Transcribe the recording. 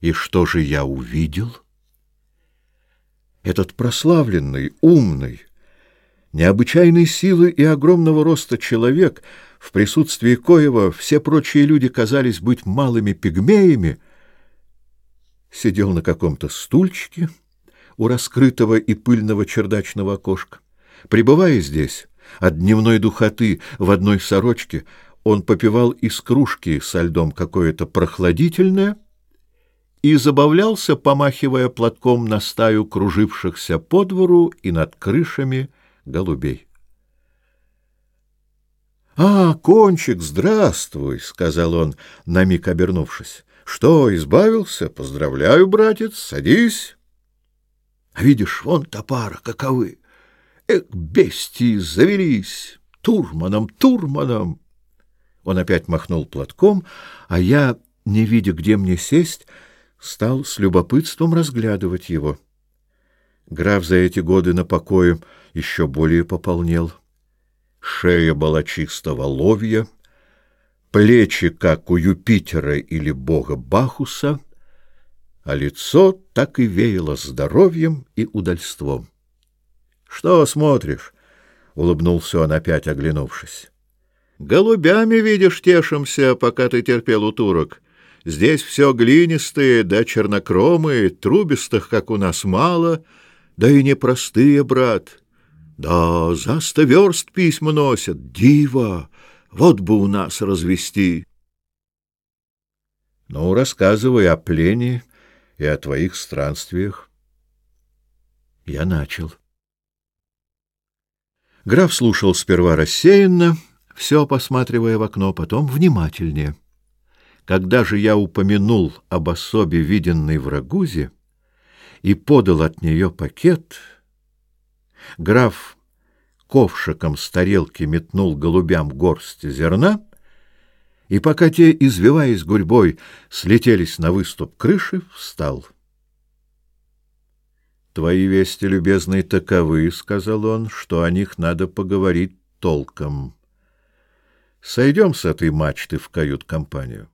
И что же я увидел? Этот прославленный, умный, необычайной силы и огромного роста человек, в присутствии коего все прочие люди казались быть малыми пигмеями, сидел на каком-то стульчике у раскрытого и пыльного чердачного окошка. Пребывая здесь, от дневной духоты в одной сорочке, он попивал из кружки со льдом какое-то прохладительное — и забавлялся, помахивая платком на стаю кружившихся по двору и над крышами голубей. — А, Кончик, здравствуй! — сказал он, на миг обернувшись. — Что, избавился? Поздравляю, братец, садись. — а видишь, вон топара каковы! Эх, бестии завелись! Турманом, турманом! Он опять махнул платком, а я, не видя, где мне сесть, — стал с любопытством разглядывать его. Граф за эти годы на покое еще более пополнел. Шея была чистого ловья, плечи, как у Юпитера или бога Бахуса, а лицо так и веяло здоровьем и удальством. — Что смотришь? — улыбнулся он опять, оглянувшись. — Голубями, видишь, тешимся, пока ты терпел у турок. — Здесь все глинистые, да чернокромые, трубистых, как у нас, мало, да и непростые, брат. Да за сто верст письма носят, диво, вот бы у нас развести. Ну, рассказывай о плене и о твоих странствиях. Я начал. Граф слушал сперва рассеянно, все посматривая в окно, потом внимательнее. Когда же я упомянул об особе, виденной в Рагузе, и подал от нее пакет, граф ковшиком с тарелки метнул голубям горсть зерна, и пока те, извиваясь гурьбой, слетелись на выступ крыши, встал. «Твои вести, любезные, таковы», — сказал он, — «что о них надо поговорить толком. Сойдем с этой мачты в кают-компанию».